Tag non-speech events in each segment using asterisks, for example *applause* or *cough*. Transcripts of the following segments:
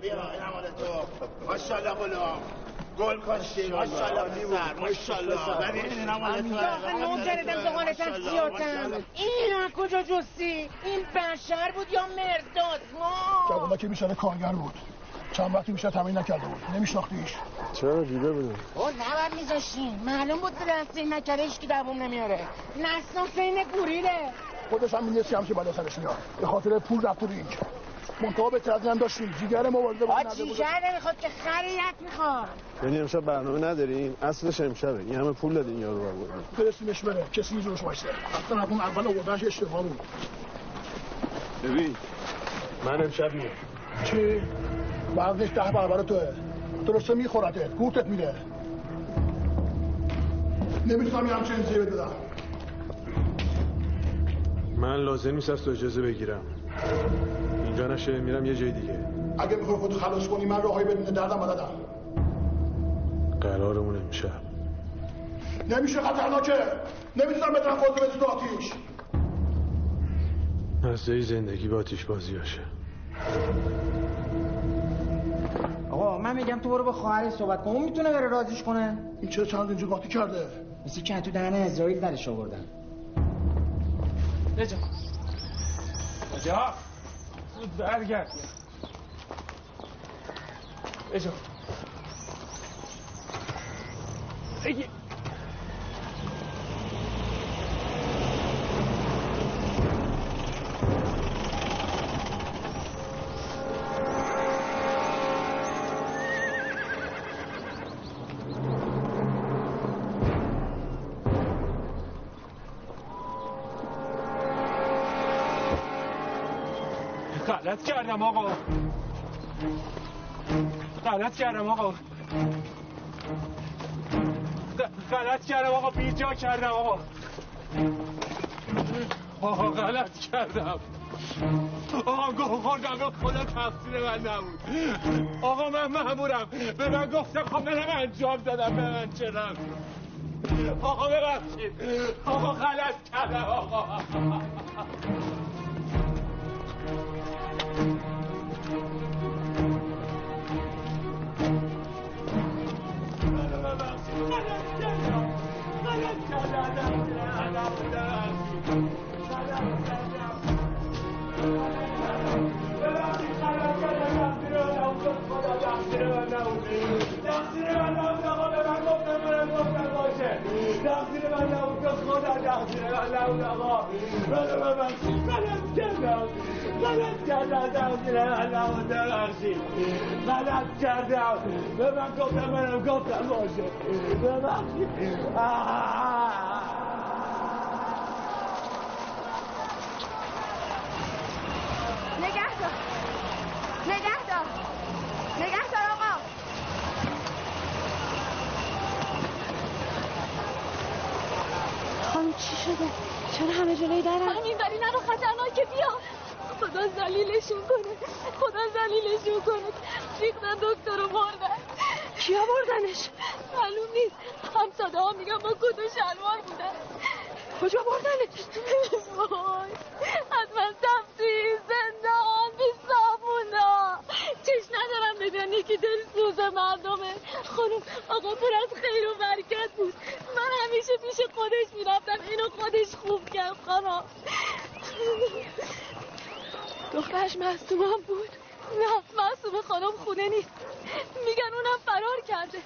بیا این مال تو. ماشاءالله غلام گل کاشتی ماشاءالله. پسر ماشاءالله. ببین این مال تو آخه نوکرت امتحانتم زیادم این از کجا جستی؟ این بشر بود یا مرداد ما. جوابا که بیشتر کارگر بود. چند وقتی بیشتر تمرین نکرده بود. نمیشناختیش. چرا دیده بودم او نباید میذاشین معلوم بود دست این نکره هیچکی دووم نمیاره. نسناس این گوریله. خودش هم می‌دونستی هم که سرش میاد. به خاطر پول رفت تو رینگ. منتها به هم داشتیم. جیگر مبارزه بود آ نده بود. جیگر نمی‌خواد که خریت می‌خواد. یعنی امشب برنامه ندارین اصلش امشبه. این همه پول دادین یارو بردین فرستیمش بره. کسی میزورش وایسته اصلا اون اول آوردنش اشتباه بود. ببین من امشب میام چی؟ وزنش ده برابر توه. درسته میخورده گوتت میره نمی‌تونم یه همچین انزیه بدم من لازم نیست از تو اجازه بگیرم. اینجا نشه میرم یه جای دیگه. اگه می‌خوای خودت خلاص کنی من راهی بدون دردم بلدم. قرارمون امشب. نمیشه خطرناکه. نمی‌تونم بدرم خودتو بدی تو آتیش. مزه زندگی با آتیش بازی هاشه آقا من میگم تو برو با خواهر صحبت کن. اون می‌تونه بره رازیش کنه. این چرا چند اینجا قاطی کرده؟ مثل که تو دهن اسرائیل درش آوردن. رجا رجا زود برگرد رجا بگی. غلط کردم آقا. غلط کردم آقا. غلط کردم آقا بیجا کردم آقا. آقا غلط کردم. آقا گوه خوردم خدا تقصیر من نبود. آقا من مأمورم به من گفتم خب منم انجام دادم به من چرا آقا ببخشید. آقا غلط کردم آقا. غلط کردم به من گفتم منم گفتم باشه. ببخشید آه. نگه دار نگه دار نگه دار آقا خانم چی شده؟ چرا همه جلوی درم؟ همین ولی نرو خطرناکه بیا. خدا زلیلشون کنه. خدا زلیلشون کنه. ریختن دکتر رو بردن کیا بردنش؟ معلوم نیست. همساده ها میگن با کت و شلوار بودن. کجا بردنش؟ وای حتما تفریح زندان بی صابونا. چش ندارم ببینن یکی دل سوز مردمه. خانم آقا پر از خیر و برکت بود. من همیشه پیش خودش می‌رفتم. اینو خودش خوب کرد خانم. دخترش مصدوم بود. نه معصوم خانم خونه نیست. میگن اونم فرار کرده.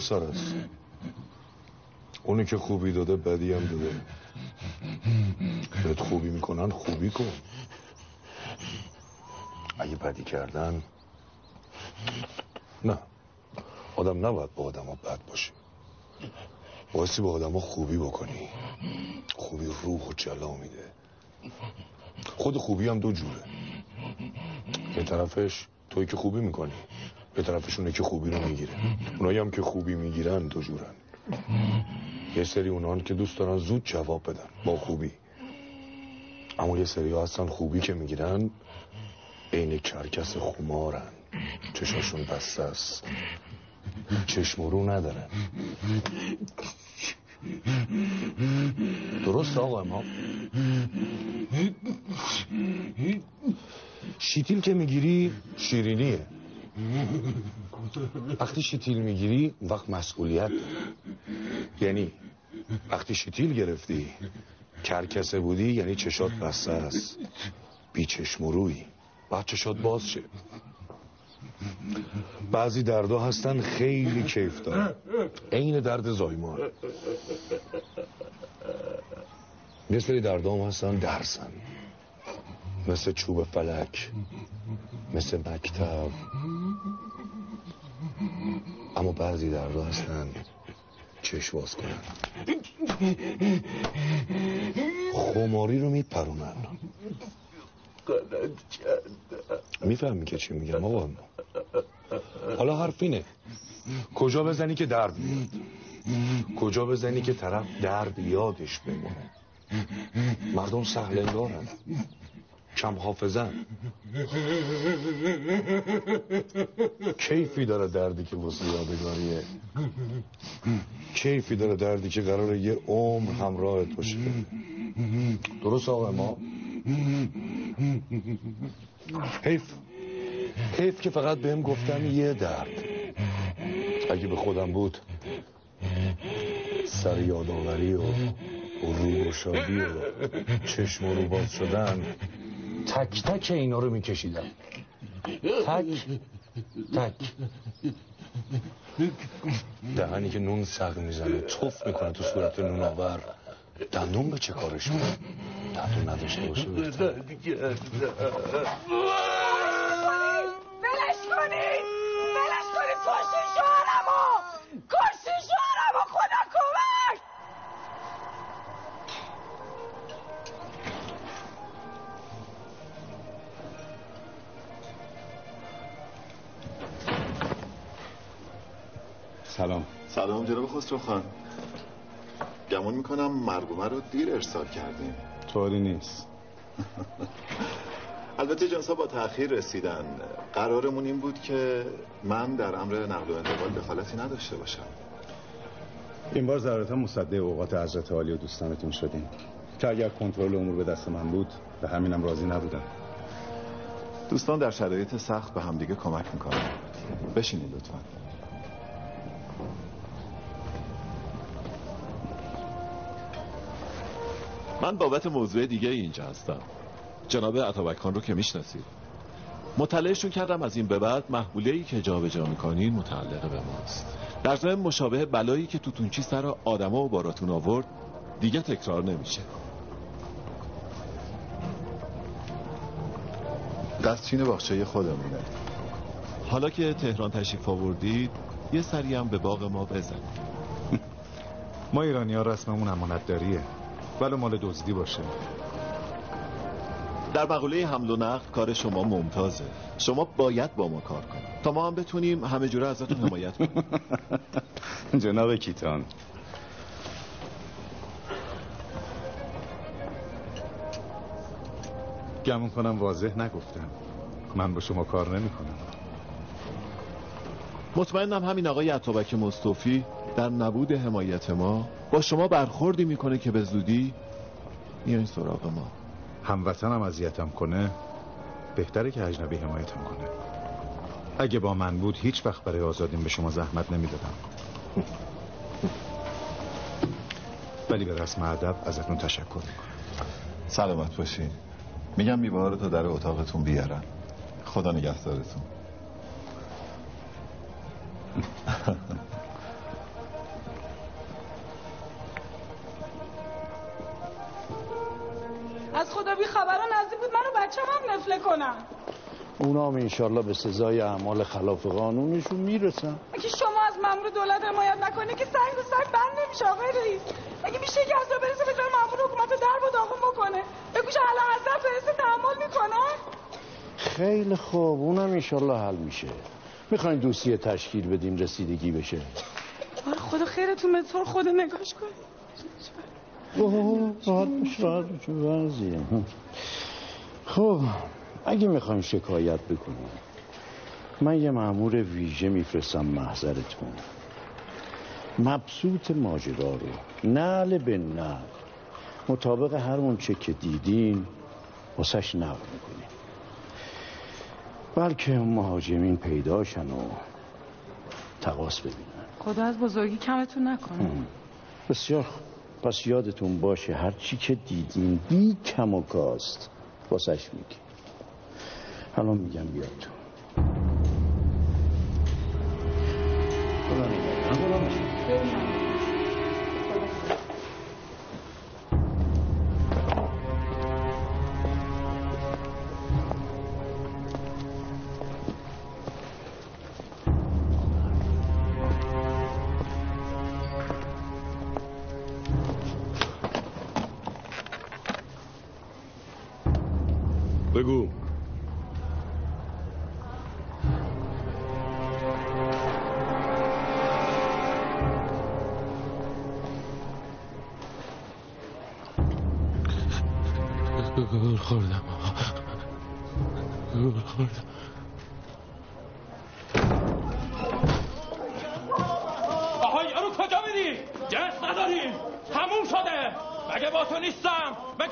سر است. اونی که خوبی داده بدی هم داده. بهت خوبی می‌کنن خوبی کن. اگه بدی کردن نه. آدم نباید با آدم ها بد باشه بایستی با آدم ها خوبی بکنی. خوبی روح و جلا میده. خود خوبی هم دو جوره. یه طرفش توی که خوبی می‌کنی. به طرفشونه که خوبی رو می‌گیره. اونایی هم که خوبی می‌گیرن دو جورن. یه سری اونان که دوست دارن زود جواب بدن با خوبی. اما یه سری ها هستن خوبی که می‌گیرن عین کرکس خمارن. چشاشون بسته است. چشم رو ندارن. درست آقا ما شیتیل که می‌گیری شیرینیه. *laughs* وقتی شیتیل می‌گیری وقت مسئولیت. یعنی وقتی شیتیل گرفتی کرکسه بودی یعنی چشات بسته است. بی چشم روی. باید چشات باز شه. بعضی دردها هستن خیلی کیف دارن. عین درد زایمان. یه سری هستن درسن مثل چوب فلک مثل مکتب. اما بعضی دردها هستن. چشم باز کنن. خماری رو میپرونن. می‌فهمی که چی میگم آقا؟ حالا حرف اینه. کجا بزنی که درد میاد کجا بزنی که طرف درد یادش بمونه؟ مردم سهلنگارن کم حافظن کیفی داره دردی که واسه یادگاریه کیفی داره دردی که قراره یه عمر همراهت باشه. درست آقا ما؟ حیف. حیف که فقط بهم گفتن یه درد. اگه به خودم بود سر یادآوری و رو گشادی و چشم و رو باز شدن تک تک اینا رو میکشیدم. تک تک. دهنی که نون سق می‌زنه توف می‌کنه تو صورت نون آور. دندون به چه کارش می‌کنه؟ دندون نداشته باشه *laughs* سلام. سلام جناب خسرو خان. گمون می‌کنم مرگومه رو دیر ارسال کردیم. طوری نیست. *laughs* البته جنسا با تأخیر رسیدن قرارمون این بود که من در امر نقل و انتقال دخالتی نداشته باشم. این بار ضرورتا مصدق اوقات حضرت عالی و دوستانتون شدیم. که اگر کنترل امور به دست من بود به همینم راضی نبودم. دوستان در شرایط سخت به همدیگه کمک می‌کنن بشینید لطفا. من بابت موضوع دیگه اینجا هستم. جناب عطابک خان رو که می‌شناسید. مطلعشون کردم از این به بعد محموله ای که جابجا می‌کنین متعلق به ماست. در ضمن مشابه بلایی که تو تونچی سر آدما و باراتون آورد دیگه تکرار نمیشه. دستچین باغچه خودمونه. حالا که تهران تشریف آوردید یه سری هم به باغ ما بزنید. *laughs* ما ایرانی ها رسممون امانت داریه ولی مال دزدی باشه. در مقوله حمل و نقل کار شما ممتازه. شما باید با ما کار کنید. تا ما هم بتونیم همه جوره ازتون حمایت کنیم. *laughs* جناب کیتان. گمون کنم واضح نگفتم. من با شما کار نمی کنم مطمئنم همین آقای عطابک مصطفی در نبود حمایت ما با شما برخوردی می‌کنه که به زودی میایین سراغ ما. هموطنم اذیتم کنه بهتره که اجنبی حمایتم کنه. اگه با من بود هیچ وقت برای آزادیم به شما زحمت نمی‌دادم. ولی به رسم ادب ازتون تشکر می‌کنم. سلامت باشین. میگم میوه رو تا در اتاقتون بیارن. خدا نگهدارتون. اونا هم انشالله به سزای اعمال خلاف قانونشون می‌رسن. اگه شما از مامور دولت حمایت نکنی که سنگ و سنگ بند نمیشه آقای رئیس. اگه میشه که از برسه به جای مامور حکومت در و داغون بکنه. بگوش اعلی حضرت برسه تحمل می‌کنن خیلی خوب اونم انشالله حل میشه. می‌خواین دوسیه تشکیل بدیم رسیدگی بشه؟ آره خدا خیرتون به طور خود نگاش کن اوه راحت باش راحت باش. خب اگه می‌خوایم شکایت بکنیم من یه مأمور ویژه میفرستم محضرتون. مبسوط ماجرا رو. نعل به نعل. مطابق هر اونچه که دیدین واسش نقل می‌کنیم. بلکه مهاجمین پیداشن و تقاس ببینن. خدا از بزرگی کمتون نکنه. بسیار خوب. پس یادتون باشه هر چی که دیدین بی کم و کاست واسش میگی الان میگم بیاد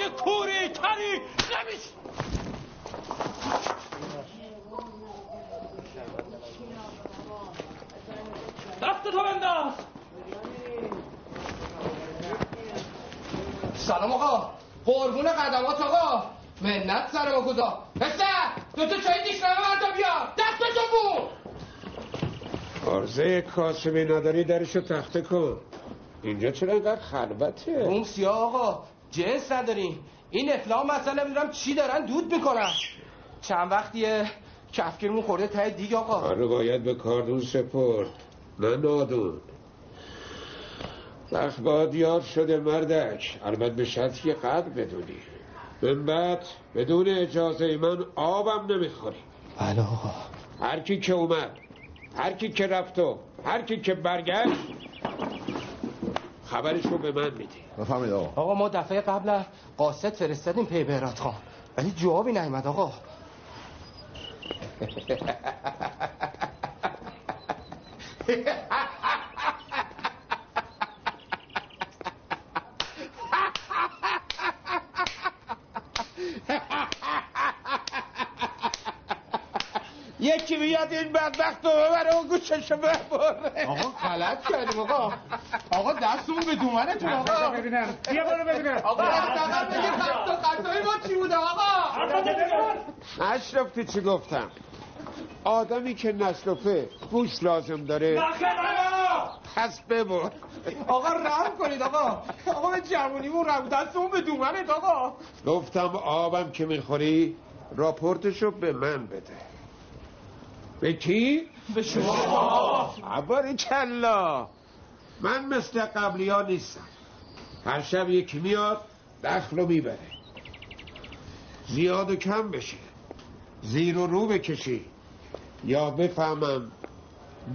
کوری کری نمیش دست تو بنداز. سلام آقا. قربون قدمات آقا. منت سر ما خدا پسر دو تا چای دیش نمه بردا بیار. دست تو بود عرضه کاسبی نداری درشو تخته کن. اینجا چرا اینقدر خلوته؟ اون سیاه آقا. جنس نداریم. این افلام مثلا نمی‌دونم چی دارن دود می‌کنن. چند وقتیه کفگیرمون خورده ته دیگ آقا. آره باید به کاردون سپرد. نه نادون. وقت باد یاد شده مردک. البته به شرطی که قدر بدونی. من بعد بدون اجازه من آبم نمی‌خوری بله آقا. هر کی که اومد هر کی که رفت و هر کی که برگشت خبرشو به من میدی. بفهمید آقا. آقا ما دفعه قبل قاصد فرستادیم پی بهرات خان ولی جوابی نیومد آقا. *laughs* یکی بیاد این بدبخت رو ببره و گوششو ببره. آقا غلط کردیم آقا. آقا دستمون به دومنتون آقا. ببینم. بیا برو ببینم. آقا حداقل بگید خط و خطای ما چی بوده آقا؟ نشرفتی چی گفتم؟ آدمی که نشرفه گوش لازم داره. پس ببر. آقا رحم کنید آقا. آقا به جوونیمون رحم. دستمون به دومنت آقا. گفتم آبم که می‌خوری راپورتشو به من بده. به کی؟ به شما. عباری کلا من مثل قبلی ها نیستم. هر شب یکی میاد دخل رو می‌بره. زیاد و کم بشه. زیر و رو بکشی. یا بفهمم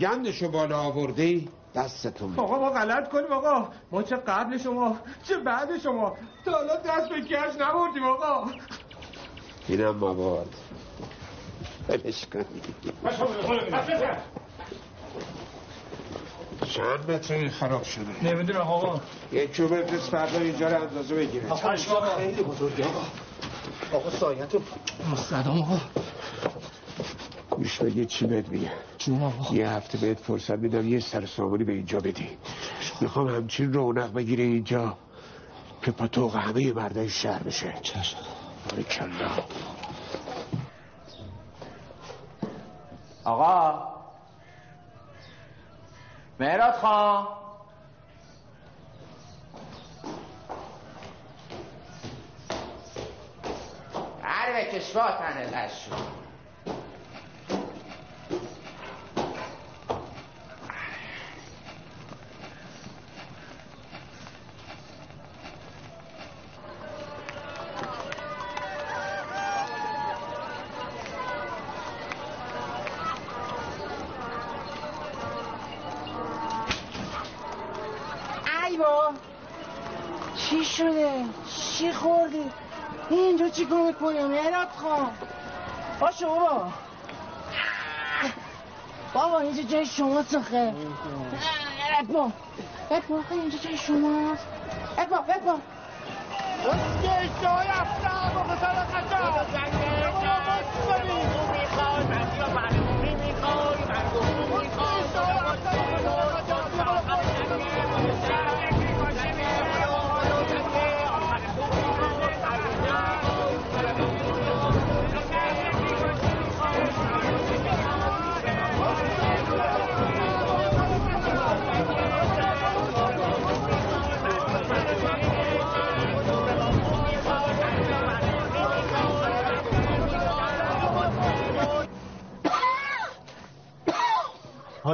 گندشو بالا آوردی دستتون. آقا ما غلط کنیم آقا ما چه قبل شما چه بعد شما. تا حالا دست به کش نبردیم آقا. اینم مواد. بلش کن. چند متر این خراب شده؟ نمی‌دونم آقا. یک چوب بفرست فردا اینجا رو اندازه بگیره. خیلی بزرگی آقا. آقا. سایتو مستدام آقا. گوش بگید چی بهت میگه جون آقا. یه هفته بهت فرصت میدم یه سر سامانی به اینجا بدی. می‌خوام همچین رونق بگیره اینجا که پاتوق همه مردای شهر بشه. چشم. آره کلا. آقا. مهراد خان. سر بکش واتن لشو ای با چی شده چی خوردی اینجا چی کار می‌کنی؟ مهراب خان. باشو بابا. بابا اینجا جای شما سخه ابا ابا اینجا جای شما ابا ابا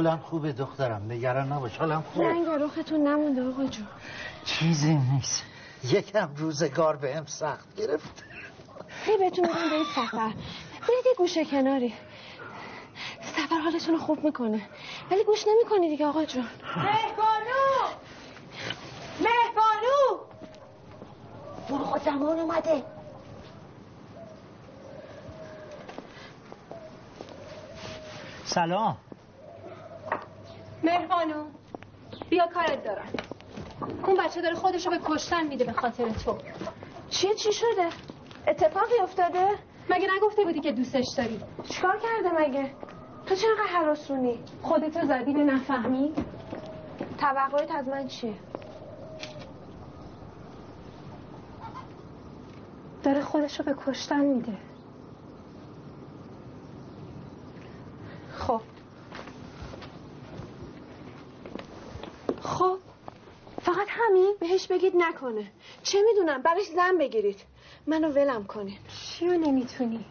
حالم خوبه دخترم نگران نباش حالم خوبه. رنگ رختون نمونده آقا جون. چیزی نیست. یکم روزگار بهم سخت گرفت. هی بهتون میگم به این سفر. برید یه گوشه کناری. سفر حالتون رو خوب می‌کنه. ولی گوش نمی‌کنی دیگه آقا جون. مهبانو مهبانو برو خود زمان اومده. سلام. مهربانو بیا کارت دارم. اون بچه داره خودش رو به کشتن میده به خاطر تو. چیه چی شده؟ اتفاقی افتاده؟ مگه نگفته بودی که دوستش داری؟ چیکار کرده مگه؟ تو چرا حراسونی؟ خودتو زدی به نفهمی؟ توقعت از من چیه؟ داره خودش رو به کشتن میده خب خب فقط همین بهش بگید نکنه. چه می‌دونم؟ براش زن بگیرید. منو ولم کنین. چی رو نمی‌تونی؟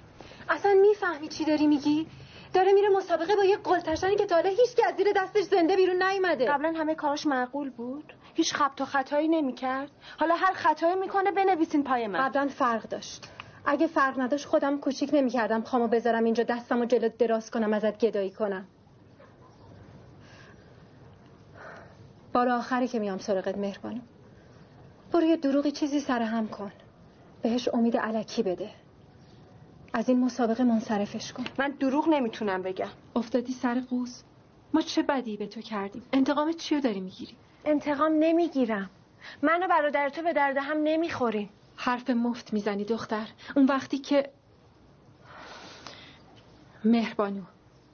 اصلا می‌فهمی چی داری میگی؟ داره میره مسابقه با یه قلتشنی که تاله هیچ که از زیر دستش زنده بیرون نیومده. قبلا همه کاراش معقول بود. هیچ خبت و خطایی نمی‌کرد. حالا هر خطایی می‌کنه بنویسین پای من. قبلا فرق داشت. اگه فرق نداشت خودم کوچیک نمی‌کردم پامو بذارم اینجا دستمو جلو دراز کنم ازت گدایی کنم. بار آخری که میام سراغت مهربانو برو یه دروغی چیزی سر هم کن. بهش امید علکی بده. از این مسابقه منصرفش کن. من دروغ نمی‌تونم بگم. افتادی سر قوز ما چه بدی به تو کردیم؟ انتقام چی رو داری می‌گیری؟ انتقام نمی‌گیرم. من و برادر تو به درد هم نمی‌خوریم حرف مفت می‌زنی دختر. اون وقتی که مهربانو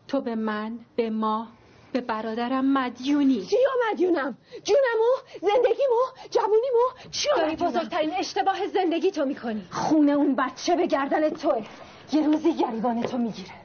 تو به من به ما به برادرم مدیونی. چیا مدیونم؟ جونمو زندگیمو جوونیمو؟ چیا داری؟ بزرگترین اشتباه زندگی تو می‌کنی؟ خونه اون بچه به گردن توه. یه روزی گریبان تو می‌گیره.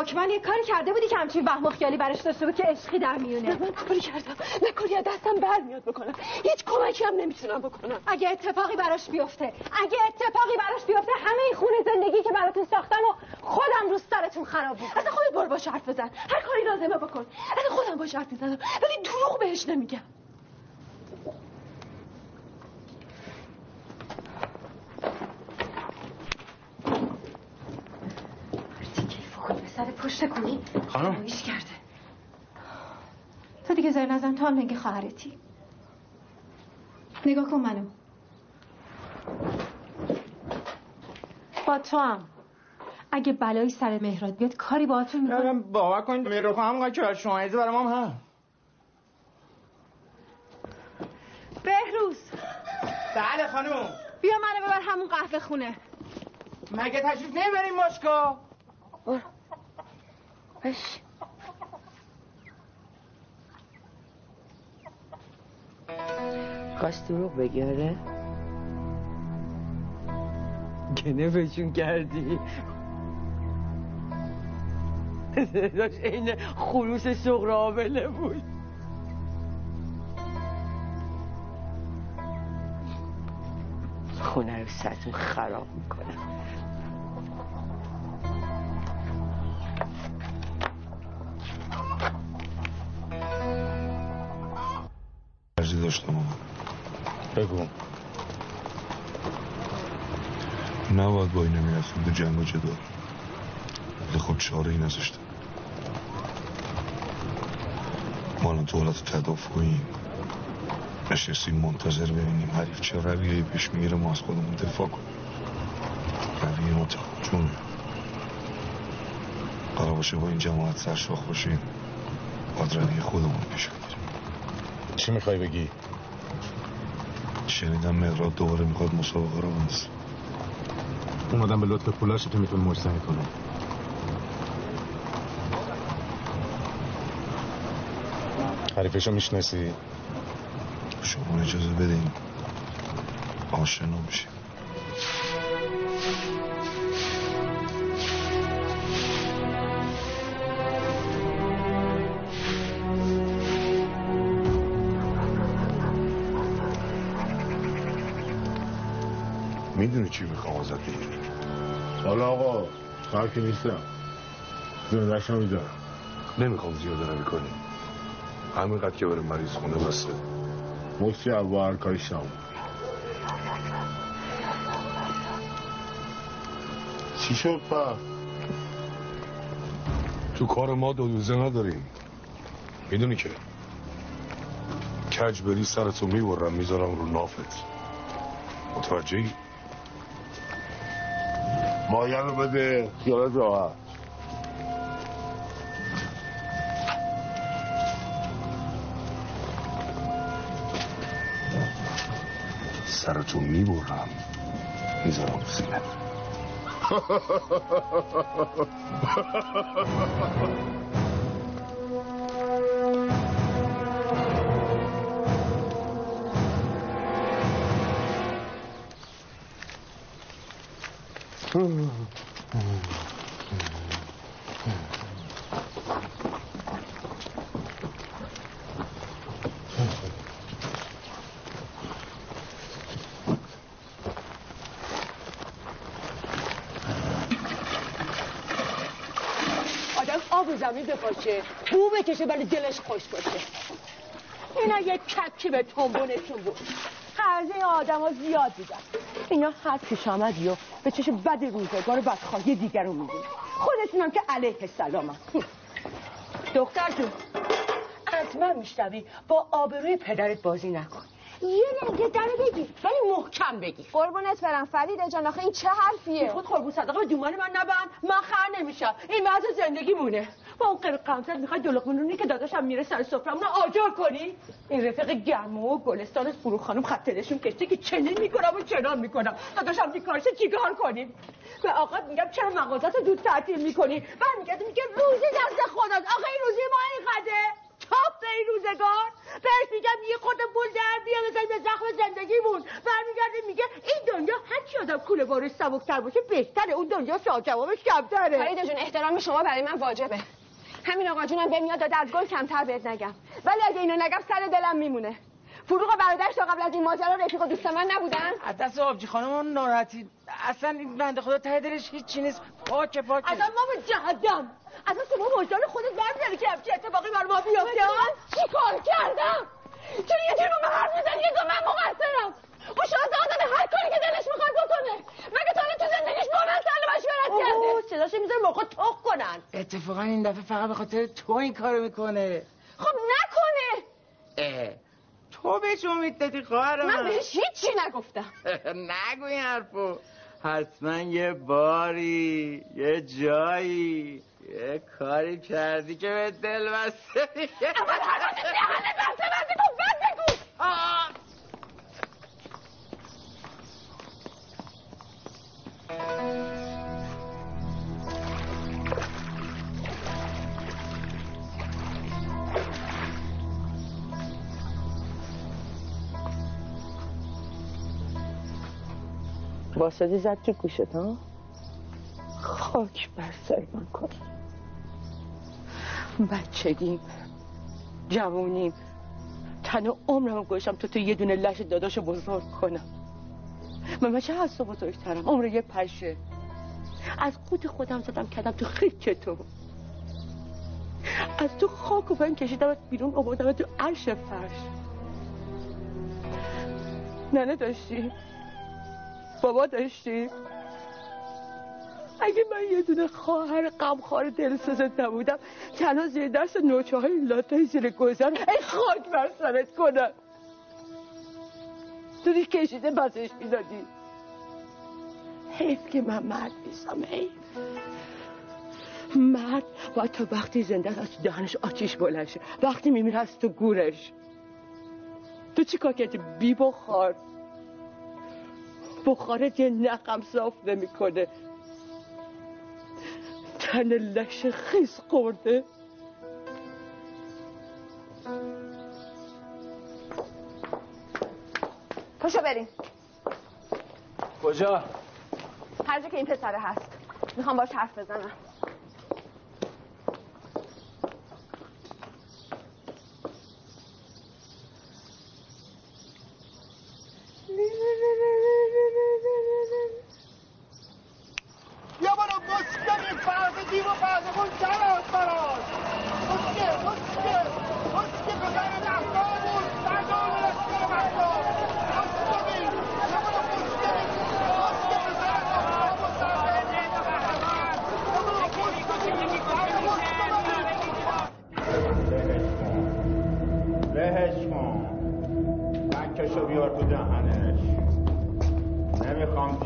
حکمان یه کاری کرده بودی که همچین وهم و خیالی برش داشته بود که عشقی در میونه. من کاری کردم. نه کاری از دستم برمیاد بکنم. هیچ کمکی هم نمی‌تونم بکنم. اگه اتفاقی براش بیفته اگه اتفاقی براش بیفته همه این خونه زندگی که براتون ساختم و خودم رو سرتون خراب می‌کنم. اصلا خودت برو باش حرف بزن. هر کاری لازمه بکن. اصلا خودم باش حرف می‌زنم. ولی دروغ بهش نمیگم. پشت کنی؟ خانم. نمایش کرده. تو دیگه زیر نزن تو هم نگه خواهرتی. نگاه کن منو. با تو هم. اگه بلایی سر مهراد بیاد کاری باهاتون می‌کنم. باور کن میرو خواهم که بر شما ایزه برام هم هم بهروز. بله خانم. بیا منو ببر همون قهوه خونه. مگه تشریف نمی‌بریم مسکو باش خواست دروغ بگی آره گنفشون کردی داشت این خروس سغرابله بود خونه رو سرتون خراب می‌کنم داشتم بگو نباید با این نمی‌رفتیم تو جنگ و جدال ولی خب چاره ای نذاشتم ما الان تو حالت تدافعیم نشستیم منتظر ببینیم حریف چه رویه پیش می‌گیره ما از خودمون دفاع کنیم رویه ما چون قرار باشه با این جماعت سرشاخ باشیم باید رویه خودمون پیش بگیریم چی می‌خوای بگی؟ شنیدم مهراد دوباره می‌خواد مسابقه رو بنز اون آدم به لطف پولاش که می‌تونه مجتمع کنه حریفشو می‌شناسی؟ شما اجازه بدین آشنا میشیم می‌دونی چی می‌خوام ازت بگیرم حالا آقا که نیستم. زندهش رو میدارم. نمی‌خوام زیاده نمی کنی همینقدر که بره مریض خونه بسته. مکسی اول هر کاری شما چی شد پا؟ تو کار ما دو دوزه نداریم. می‌دونی که؟ کج بری سرتو می‌برم می‌ذارم رو نافت. متوجهی؟ مایه رو بده خیالت راحت. سرتو می‌برم. می‌ذارم رو *laughs* زمین بپاشه بو بکشه ولی دلش خوش باشه. اینا یه کپکی به تنبونشون بود. قرضه آدم ها زیاد دیدن اینا هر پیش آمدی و به چشم بد روزگار و بدخواهی دیگر رو می‌دونن خودشون هم که علیه السلام هم. دختر جون از من میشنوی با آبروی پدرت بازی نکن. یه لنگه در بگی ولی محکم بگی قربونت برم فرید جان آخه این چه حرفیه؟ خود قربون صدقه به دومان من نبند من خر نمیشم. این وضع زندگی مونه با اون قرق قمزت می‌خوای دلقمونونی که داداشم میره سر سفرمون آجار کنی. این رفیق گرمه و گلستان فرو خانم خط دلشون کشته که چنین می‌کنم و چنان می‌کنم. داداشم بیکارشه چیکار کنیم؟ به آقا میگم چرا مغازات دود تعطیل می‌کنی؟ برمیگرده میگه روزی دست خداست آقا این روزی ما اینقدره تاپ به این روزگار. بهش میگم یه خود پول در بیا بزنی به زخم زندگیمون برمیگرده میگه این دنیا هر کی آدم کوله بارش سبکتر باشه بهتره. اون دنیا شاه کمتره. فرید جون احترام شما برای من واجبه. همین آقا جونم به میاد داده از گل کمتر بهت نگم. ولی اگه اینو نگم سر دلم میمونه. فروغ برادرش تا قبل از این ماجرا رفیق و دوست من نبودن. از دست آبجی خانم ناراحتی. اصلا این بنده خدا ته دلش هیچی نیست. پاکه پاکه. اصلا ما به جهدم اصلا شما وجدان خودت برمیداری که همچی اتفاقی بر ما بیفته چی کار کردم؟ چرا یه جور به حرف می‌زنی؟ که من مقصرم. اون شانس آدم هر کاری که دلش می‌خواد بکنه مگه تا حالا تو زندگیش با من مشورت کرده صداش می‌ذاره موقع تخ کنن. اتفاقا این دفعه فقط به خاطر تو این کارو می‌کنه. خب نکنه. اه. تو بهش امید دادی خواهر من بهش هیچی نگفتم. *laughs* نگو این حرفو. حتما یه باری یه جایی یه کاری کردی که به دل بسته اول هر روز دهنه بسته بسته کن بعد بگو. واسدی زد تو گوشت ها؟ خاک بر سر من کن. بچگیم جوونیم. تن و عمرم گوشم تو تو یه دونه لش داداشو بزرگ کنم. من چه هست و بزرگترم عمر یه پشه. از خود خودم زدم کردم تو خیک تو. از تو خاک و بین کشیدم بیرون آوردم تو عرش فرش. ننه داشتی. بابا داشتی؟ اگه من یه دونه خواهر غمخوار دلسوزت نبودم تنها زیر درس نوچه های لاتای زیر گذر ای خاک بر سرت کنم. تو دی کشیده بسش می‌دادی حیف که من مرد نیستم حیف. مرد باید تا وقتی زنده از تو دهنش آتیش بلند شه. وقتی میمیره از تو گورش. تو چی کار کردی بی بخار بخارت یه نقم صاف نمی‌کنه. تن لش خیس خورده. پاشو بریم. کجا؟ هر جا که این پسره هست. می‌خوام باش حرف بزنم.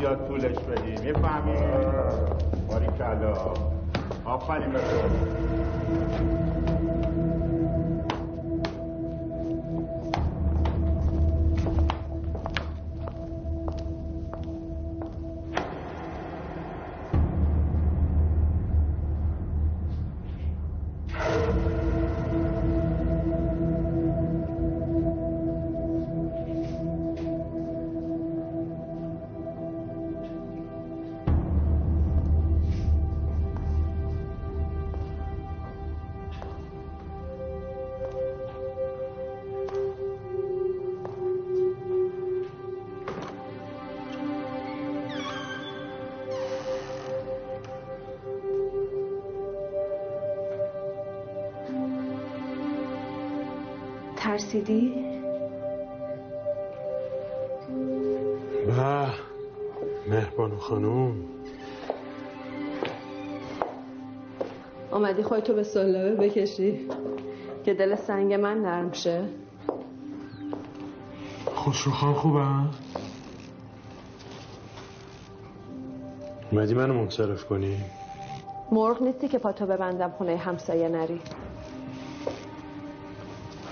زیاد طولش بدی می‌فهمی؟ باری کلا. آفرین به تو؟ به مهربانو خانوم. آمدی خودتو به سلابه بکشی. که دل سنگ من نرم شه. خوشرو خان خوبم؟ اومدی منو منصرف کنی؟ مرغ نیستی که پاتو ببندم خونه همسایه نری.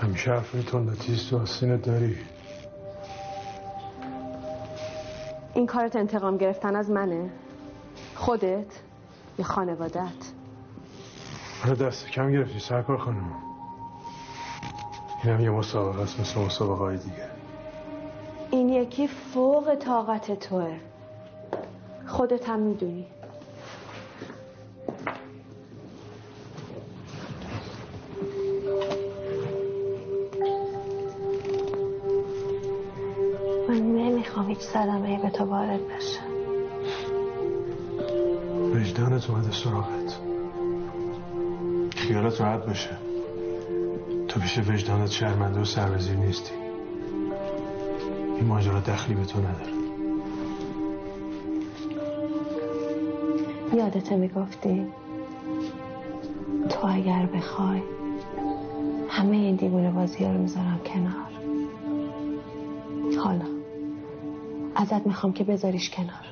همیشه حرفای تندتیز تو آستینت داری. این کارت انتقام گرفتن از منه؟ خودت؟ یا خانوادت؟ منو دست کم گرفتی سرکار خانم. اینم یه مسابقه است مثل مسابقه های دیگه. این یکی فوق طاقت توه. خودت هم می‌دونی. صدمه به تو وارد بشه. وجدانت اومده سراغت. خیالت راحت باشه. تو پیش وجدانت شرمنده و سربزیر نیستی. این ماجرا دخلی به تو نداره. یادت می‌گفتی؟ تو اگر بخوای همه این دیوونه بازی رو می‌ذارم کنار. حالا. ازت می‌خوام که بذاریش کنار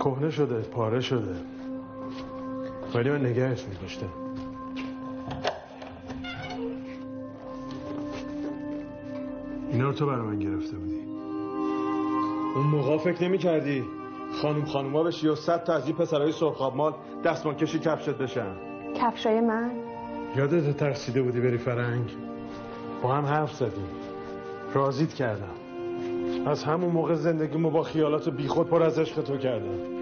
کهنه شده پاره شده. ولی من نگهش میداشتم. اینا رو تو برای من گرفته بودی. اون موقع فکر نمی کردی خانوم خانوما بشی و صد تا از این پسرهای سرخاب مال دستمان کشی کفشت بشن؟ کفشای من؟ یادت ترسیده بودی بری فرنگ؟ با هم حرف زدیم. رازیت کردم. از همون موقع زندگیمو با خیالات بیخود پر از عشق تو کردم.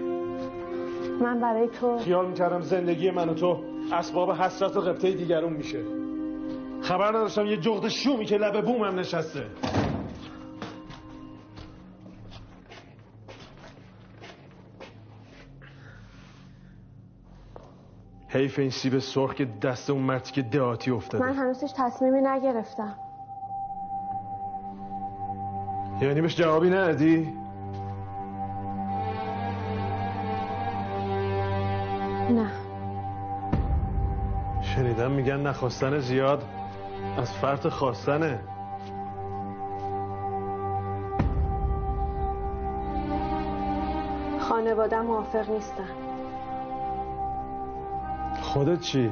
من برای تو خیال می‌کردم زندگی من و تو اسباب حسرت و قبطه دیگرون میشه. خبر نداشتم یه جغد شومی که لب بومم نشسته. حیف این سیب سرخ که دست اون مردی که دهاتی افتاده. من هنوزش تصمیمی نگرفتم. یعنی بهش جوابی ندادی؟ شنیدم میگن نخواستن زیاد از فرط خواستنه. خانواده موافق نیستن. خودت چی؟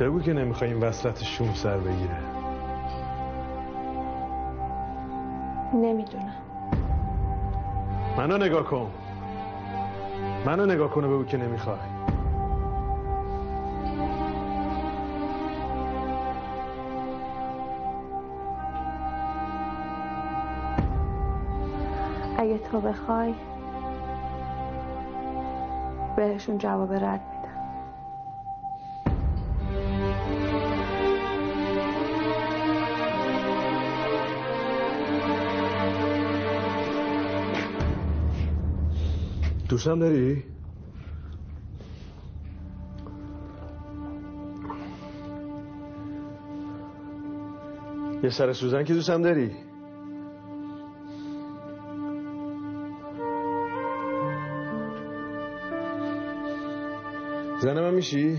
بگو که نمی‌خوای این وصلت شوم سر بگیره. نمی‌دونم. منو نگاه کن. منو نگاه کن و بگو که نمی‌خوای. اگه تو بخوای بهشون جواب رد میدم دوستم داری؟ یه سر سوزن که دوستم داری؟ زن من میشی؟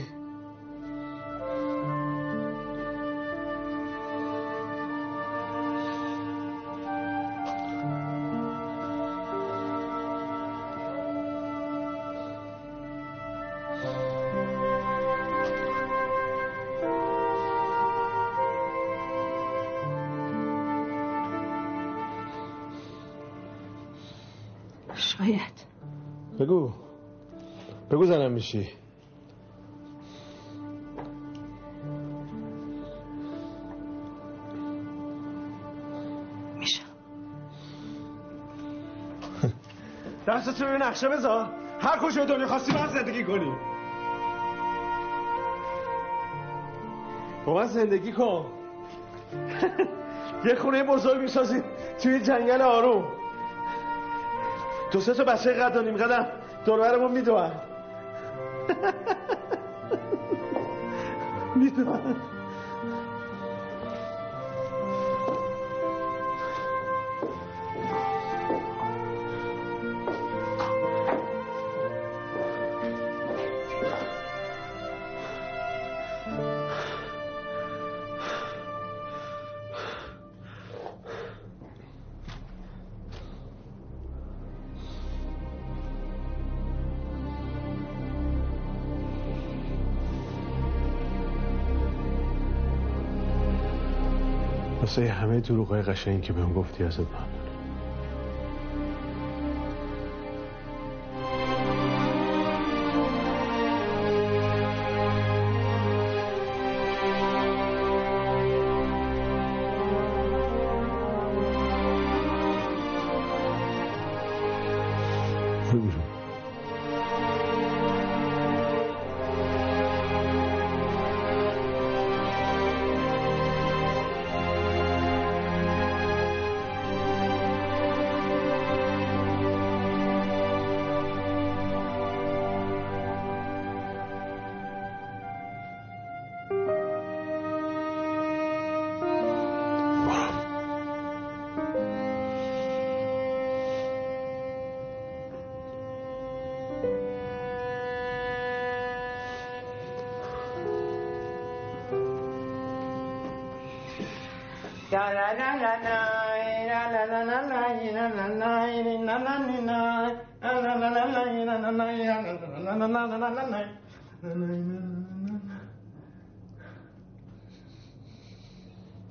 شاید. بگو. بگو زنم میشی. دستت رو نقشه بذار. هر کجا دنیا خواستی من زندگی کنی. با من زندگی کن. *laughs* یه خونه بزرگ می‌سازی توی جنگل آروم. دو سه تا بچه قد و نیم قدم دوربرمون میدون *laughs* میدون واسه همه دروغای قشنگی که بهم گفتی ازت ممنون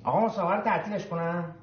آقا مصاحبه تعطیلش کنم.